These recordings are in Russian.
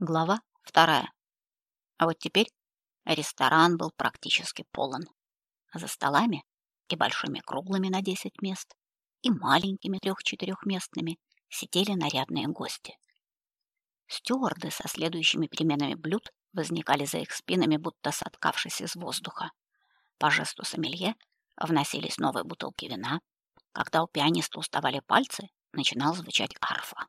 Глава вторая. А вот теперь ресторан был практически полон. За столами и большими круглыми на 10 мест, и маленькими трех-четырехместными сидели нарядные гости. Стюарды со следующими переменами блюд возникали за их спинами, будто соткавшись из воздуха. По жесту сомелье вносились новые бутылки вина. Когда у пианиста уставали пальцы, начинал звучать арфа.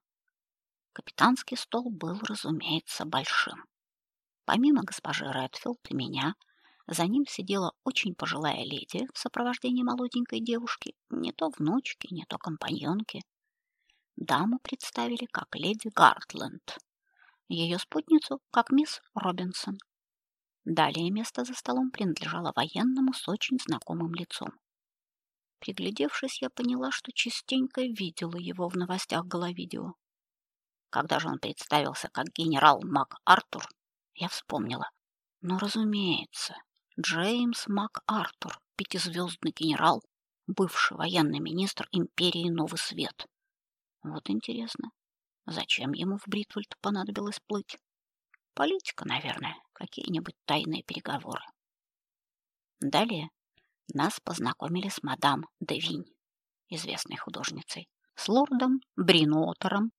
Капитанский стол был, разумеется, большим. Помимо госпожи Редфилд и меня, за ним сидела очень пожилая леди в сопровождении молоденькой девушки, не то внучки, не то компаньонки. Даму представили как леди Гартленд, ее спутницу как мисс Робинсон. Далее место за столом принадлежало военному с очень знакомым лицом. Приглядевшись, я поняла, что частенько видела его в новостях Головидео. Когда же он представился как генерал МакАртур, я вспомнила. Но, ну, разумеется, Джеймс МакАртур, пятизвездный генерал, бывший военный министр империи Новый Свет. Вот интересно, зачем ему в Бритвальд понадобилось плыть? Политика, наверное, какие-нибудь тайные переговоры. Далее нас познакомили с мадам Девинь, известной художницей, с лордом Бринотером,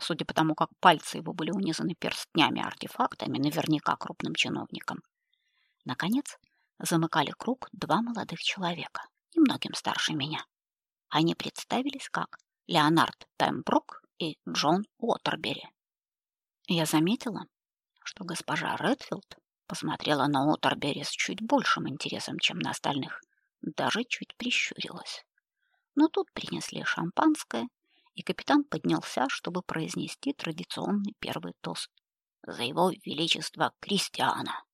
судя по тому, как пальцы его были унизаны перстнями-артефактами, наверняка крупным чиновником. Наконец, замыкали круг два молодых человека, немногим старше меня. Они представились как Леонард Пембрук и Джон Уотербери. Я заметила, что госпожа Редфилд посмотрела на Уотербери с чуть большим интересом, чем на остальных, даже чуть прищурилась. Но тут принесли шампанское, и капитан поднялся, чтобы произнести традиционный первый тост за его величество Кристиана.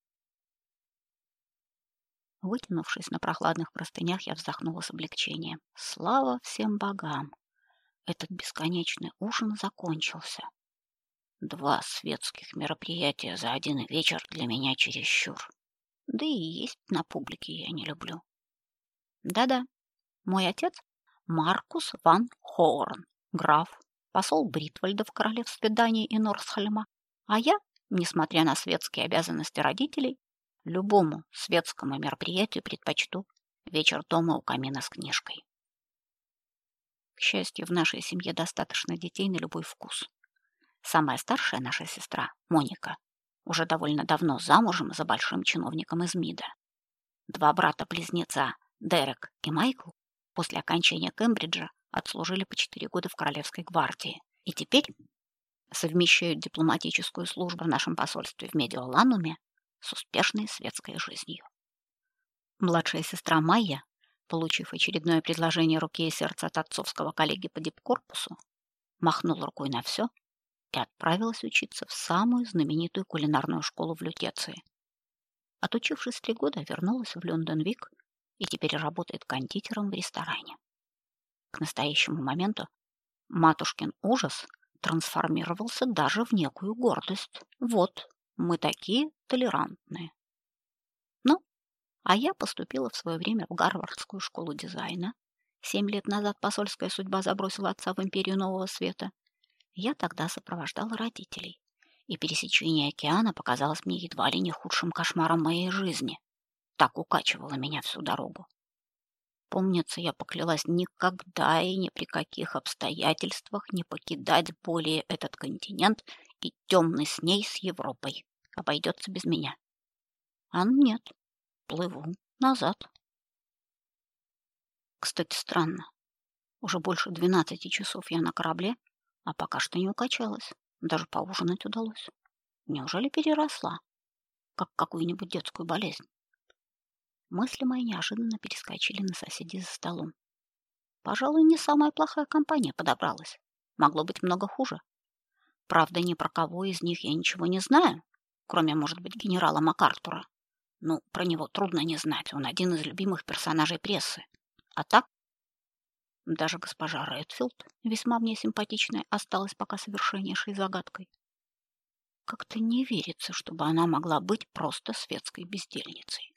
Вытянувшись на прохладных простынях, я вздохнула с облегчением. Слава всем богам! Этот бесконечный ужин закончился. Два светских мероприятия за один вечер для меня чересчур. Да и есть на публике я не люблю. Да-да, мой отец Маркус ван Хорн, граф, посол Бритвальда в королевстве Дании и Норсхольма, а я, несмотря на светские обязанности родителей, любому светскому мероприятию предпочту вечер дома у камина с книжкой. К счастью, в нашей семье достаточно детей на любой вкус. Самая старшая наша сестра, Моника, уже довольно давно замужем за большим чиновником из МИДа. Два брата-близнеца, Дерек и Майкл, после окончания Кембриджа отслужили по четыре года в Королевской гвардии и теперь совмещают дипломатическую службу в нашем посольстве в Медиолануме с успешной светской жизнью. Младшая сестра Майя, получив очередное предложение руки и сердца от отцовского коллеги по дипкорпусу, махнула рукой на все и отправилась учиться в самую знаменитую кулинарную школу в Лютеции. Отучившись три года, вернулась в Лондон-Вик и теперь работает кондитером в ресторане. К настоящему моменту матушкин ужас трансформировался даже в некую гордость. Вот, мы такие толерантные. Ну, а я поступила в свое время в Гарвардскую школу дизайна. Семь лет назад посольская судьба забросила отца в империю Нового Света. Я тогда сопровождала родителей, и пересечение океана показалось мне едва ли не худшим кошмаром моей жизни. Так укачивало меня всю дорогу. Помнится, я поклялась никогда и ни при каких обстоятельствах не покидать более этот континент и темный с ней с Европой. Обойдется без меня. А нет, плыву назад. Кстати, странно. Уже больше двенадцати часов я на корабле, а пока что не укачалась. Даже поужинать удалось. Неужели переросла? Как какую-нибудь детскую болезнь? Мысли мои неожиданно перескочили на соседей за столом. Пожалуй, не самая плохая компания подобралась. Могло быть много хуже. Правда, ни про кого из них я ничего не знаю, кроме, может быть, генерала МакАртура. Ну, про него трудно не знать, он один из любимых персонажей прессы. А так, даже госпожа Редфилд, весьма мне симпатичная, осталась пока совершеннейшей загадкой. Как-то не верится, чтобы она могла быть просто светской бездельницей.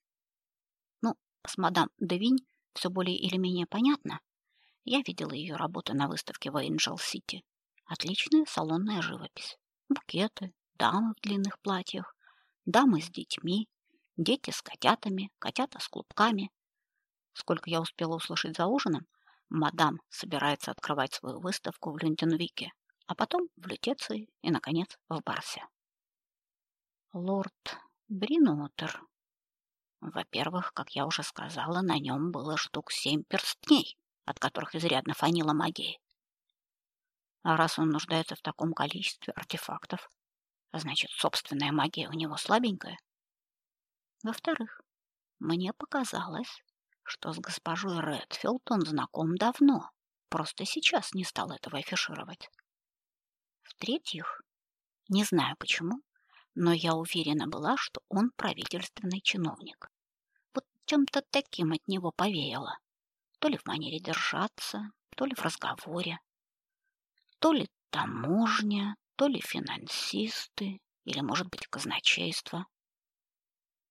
С мадам Девинь все более или менее понятно. Я видела ее работу на выставке в Эйнджел-Сити. Отличная салонная живопись. Букеты, дамы в длинных платьях, дамы с детьми, дети с котятами, котята с клубками. Сколько я успела услышать за ужином, мадам собирается открывать свою выставку в Люнденвике, а потом в Лютеции и, наконец, в Барсе. Лорд Бринуотер. Во-первых, как я уже сказала, на нем было штук семь перстней, от которых изрядно фанила магией. А раз он нуждается в таком количестве артефактов, значит, собственная магия у него слабенькая. Во-вторых, мне показалось, что с госпожой Редфилд он знаком давно, просто сейчас не стал этого афишировать. В-третьих, не знаю почему, но я уверена была, что он правительственный чиновник. Вот чем-то таким от него повеяло. То ли в манере держаться, то ли в разговоре. То ли таможня, то ли финансисты, или, может быть, казначейство.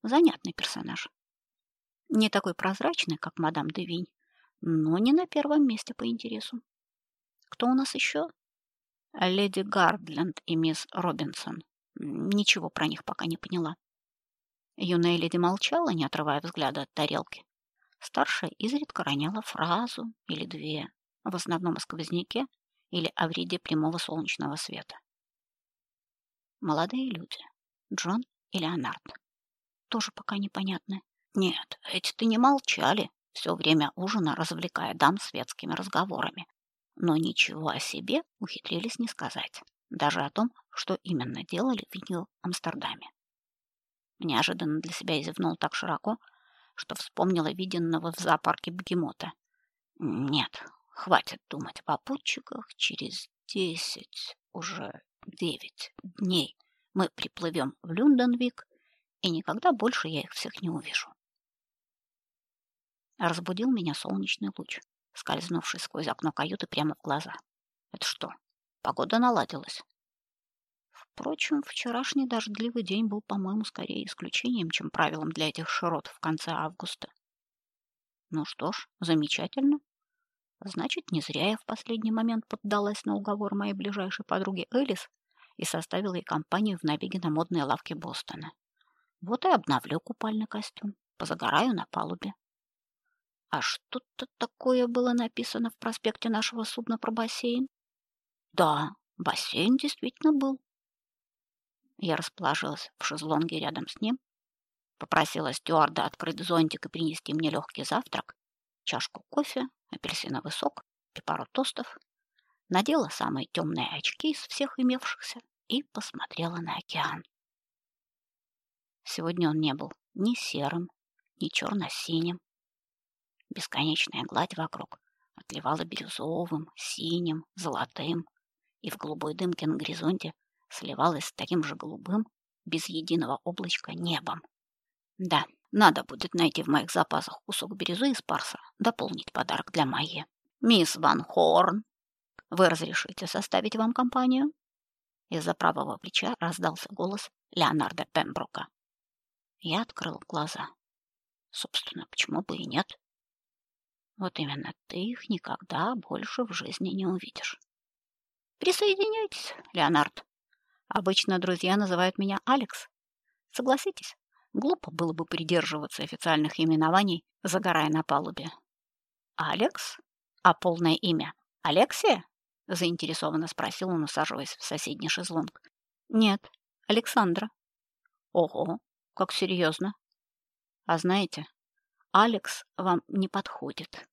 Занятный персонаж. Не такой прозрачный, как мадам Девинь, но не на первом месте по интересу. Кто у нас еще? Леди Гардленд и мисс Робинсон. Ничего про них пока не поняла. Юная леди молчала, не отрывая взгляда от тарелки. Старшая изредка роняла фразу или две, в основном о сквозняке или о вреде прямого солнечного света. Молодые люди. Джон и Леонард. Тоже пока непонятны. Нет, эти-то не молчали, все время ужина развлекая дам светскими разговорами, но ничего о себе ухитрились не сказать, даже о том, что именно делали в Нью-Амстердаме. Неожиданно для себя я зевнул так широко, что вспомнила виденного в зоопарке бегемота. Нет, хватит думать о попутчиках. Через десять, уже девять дней мы приплывем в Люнденвик, и никогда больше я их всех не увижу. Разбудил меня солнечный луч, скользнувший сквозь окно каюты прямо в глаза. Это что, погода наладилась? Впрочем, вчерашний дождливый день был, по-моему, скорее исключением, чем правилом для этих широт в конце августа. Ну что ж, замечательно. Значит, не зря я в последний момент поддалась на уговор моей ближайшей подруги Элис и составила ей компанию в набеге на модные лавки Бостона. Вот и обновлю купальный костюм, позагораю на палубе. А что-то такое было написано в проспекте нашего судна про бассейн? Да, бассейн действительно был. Я расположилась в шезлонге рядом с ним, попросила стюарда открыть зонтик и принести мне легкий завтрак, чашку кофе, апельсиновый сок и пару тостов, надела самые темные очки из всех имевшихся и посмотрела на океан. Сегодня он не был ни серым, ни черно-синим. Бесконечная гладь вокруг отливала бирюзовым, синим, золотым, и в голубой дымке на горизонте сливалась с таким же голубым, без единого облачка небом. Да, надо будет найти в моих запасах кусок бирюзы из парса, дополнить подарок для Майи. Мисс Ван Хорн, вы разрешите составить вам компанию? Из-за правого плеча раздался голос Леонарда Пемброка. Я открыл глаза. Собственно, почему бы и нет? Вот именно ты их никогда больше в жизни не увидишь. Присоединяйтесь, Леонард. Обычно друзья называют меня Алекс. Согласитесь, глупо было бы придерживаться официальных именований, загорая на палубе. Алекс? А полное имя Алексия? заинтересованно спросил он, усаживаясь в соседний шезлонг. Нет, Александра. Ого, как серьезно. А знаете, Алекс вам не подходит.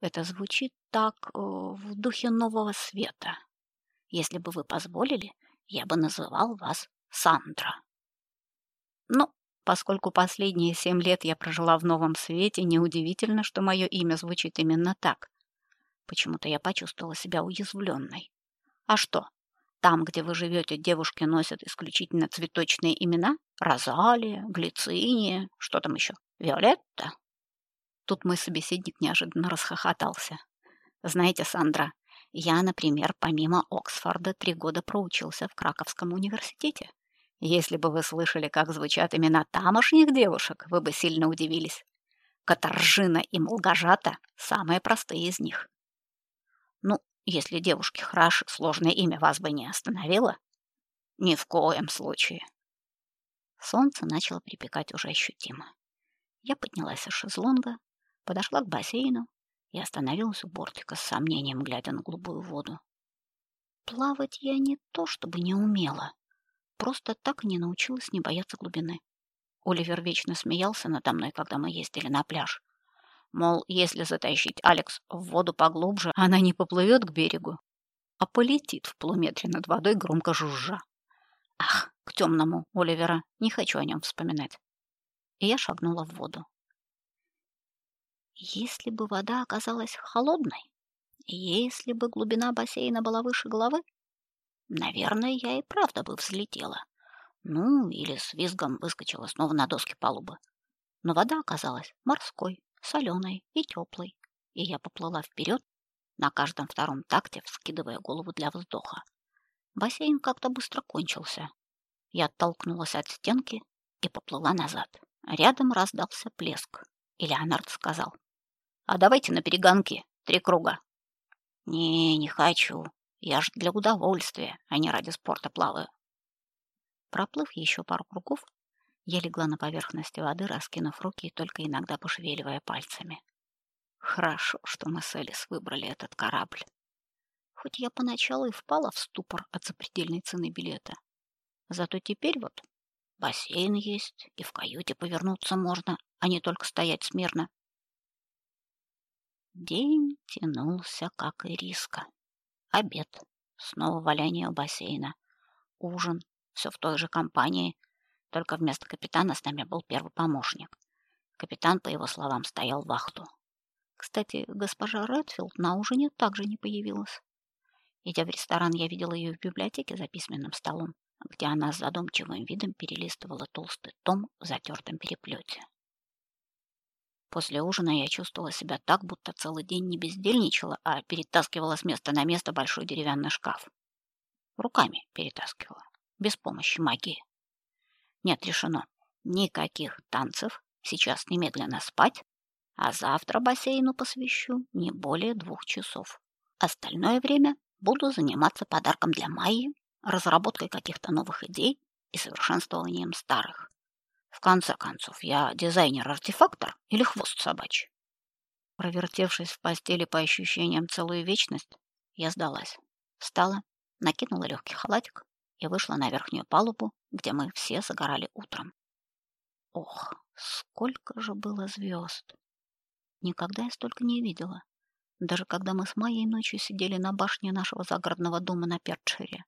Это звучит так э, в духе нового света. Если бы вы позволили, я бы называл вас Сандра. Но поскольку последние семь лет я прожила в новом свете, неудивительно, что мое имя звучит именно так. Почему-то я почувствовала себя уязвленной. А что? Там, где вы живете, девушки носят исключительно цветочные имена? Розалия, Глициния, что там еще? Виолетта? Тут мой собеседник неожиданно расхохотался. Знаете, Сандра, я, например, помимо Оксфорда три года проучился в Краковском университете. Если бы вы слышали, как звучат имена тамошних девушек, вы бы сильно удивились. Катаржина и Молгожата — самые простые из них. Ну, если девушке хорошо, сложное имя вас бы не остановило. Ни в коем случае. Солнце начало припекать уже ощутимо. Я поднялась с шезлонга, подошла к бассейну и остановилась у бортика с сомнением, глядя на голубую воду. Плавать я не то чтобы не умела, просто так и не научилась не бояться глубины. Оливер вечно смеялся надо мной, когда мы ездили на пляж. Мол, если затащить Алекс в воду поглубже, она не поплывет к берегу, а полетит в полуметре над водой, громко жужжа. Ах, к темному Оливера, не хочу о нем вспоминать. И я шагнула в воду. Если бы вода оказалась холодной, если бы глубина бассейна была выше головы, наверное, я и правда бы взлетела. Ну, или с визгом выскочила снова на доски палубы. Но вода оказалась морской, соленой и теплой, и я поплыла вперед, на каждом втором такте вскидывая голову для вздоха. Бассейн как-то быстро кончился. Я оттолкнулась от стенки и поплыла назад. Рядом раздался плеск, и Леонард сказал: "А давайте на перегонки, три круга". "Не, не хочу. Я ж для удовольствия, а не ради спорта плаваю". Проплыв еще пару кругов, я легла на поверхность воды, раскинув руки и только иногда пошевеливая пальцами. Хорошо, что мы с Элис выбрали этот корабль. Хоть я поначалу и впала в ступор от запредельной цены билета. Зато теперь вот бассейн есть, и в каюте повернуться можно, а не только стоять смирно. День тянулся, как и риска. Обед, снова валяние у бассейна, ужин, все в той же компании, только вместо капитана с нами был первый помощник. Капитан, по его словам, стоял вахту. Кстати, госпожа Редфилд на ужине также не появилась. Идя в ресторан, я видела ее в библиотеке за письменным столом, где она с задумчивым видом перелистывала толстый том в затертом переплете. После ужина я чувствовала себя так, будто целый день не бездельничала, а перетаскивала с места на место большой деревянный шкаф. Руками перетаскивала, без помощи магии. Нет, решено. Никаких танцев, сейчас немедленно спать, а завтра бассейну посвящу не более двух часов. Остальное время буду заниматься подарком для Майи, разработкой каких-то новых идей и совершенствованием старых. В конце концов, я дизайнер-артефактор или хвост собачий? Провертевшись в постели по ощущениям целую вечность, я сдалась. Встала, накинула легкий халатик и вышла на верхнюю палубу, где мы все загорали утром. Ох, сколько же было звезд! Никогда я столько не видела. Даже когда мы с Майей ночью сидели на башне нашего загородного дома на Перчере.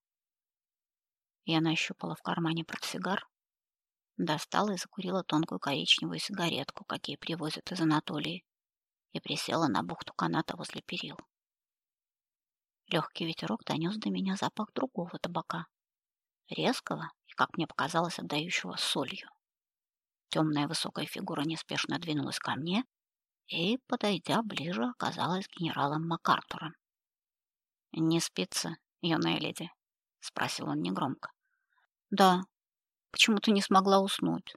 Я нащупала в кармане портсигар, достала и закурила тонкую коричневую сигаретку, какие привозят из Анатолии, и присела на бухту каната возле перил. Легкий ветерок донес до меня запах другого табака, резкого и, как мне показалось, отдающего солью. Темная высокая фигура неспешно двинулась ко мне и, подойдя ближе, оказалась генералом МакАртуром. «Не спится, юная леди?» — спросил он негромко. «Да, почему-то не смогла уснуть.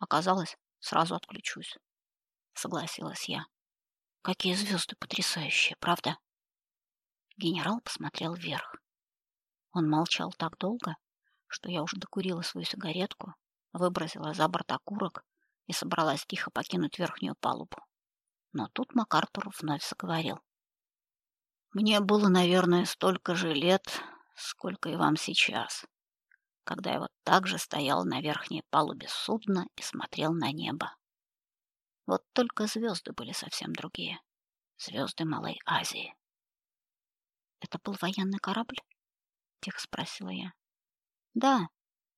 Оказалось, сразу отключусь», — согласилась я. «Какие звезды потрясающие, правда?» Генерал посмотрел вверх. Он молчал так долго, что я уже докурила свою сигаретку, выбросила за борт окурок и собралась тихо покинуть верхнюю палубу. Но тут МакАртур вновь заговорил. Мне было, наверное, столько же лет, сколько и вам сейчас, когда я вот так же стоял на верхней палубе судна и смотрел на небо. Вот только звезды были совсем другие. Звезды Малой Азии. Это был военный корабль? тихо спросила я. Да,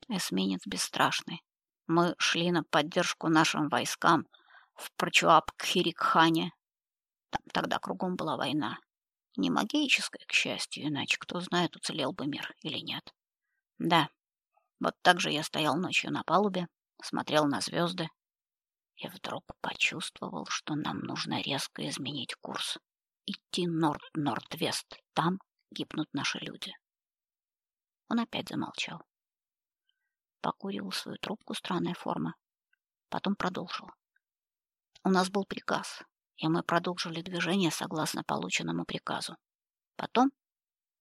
эсминец бесстрашный. Мы шли на поддержку нашим войскам в Прачуап-Кхирикхане. Там тогда кругом была война. Не магическая, к счастью, иначе кто знает, уцелел бы мир или нет. Да, вот так же я стоял ночью на палубе, смотрел на звезды и вдруг почувствовал, что нам нужно резко изменить курс. Идти норд-норд-вест. Там гибнут наши люди. Он опять замолчал. Покурил свою трубку странной формы. Потом продолжил. У нас был приказ, и мы продолжили движение согласно полученному приказу. Потом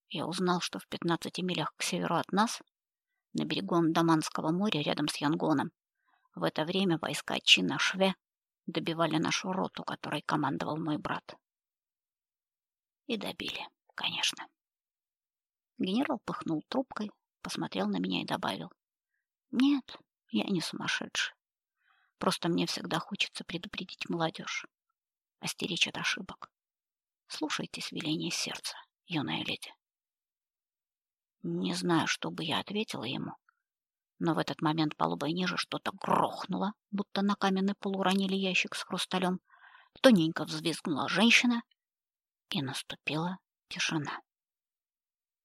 я узнал, что в 15 милях к северу от нас на берегу Андаманского моря рядом с Янгоном. В это время войска Чина Шве добивали нашу роту, которой командовал мой брат. И добили, конечно. Генерал пыхнул трубкой, посмотрел на меня и добавил: "Нет, я не сумасшедший. Просто мне всегда хочется предупредить молодежь, остеречь от ошибок. Слушайтесь веления сердца, юная леди". Не знаю, что бы я ответила ему, но в этот момент палубой ниже что-то грохнуло, будто на каменный пол уронили ящик с хрусталем. Тоненько взвизгнула женщина, и наступила тишина.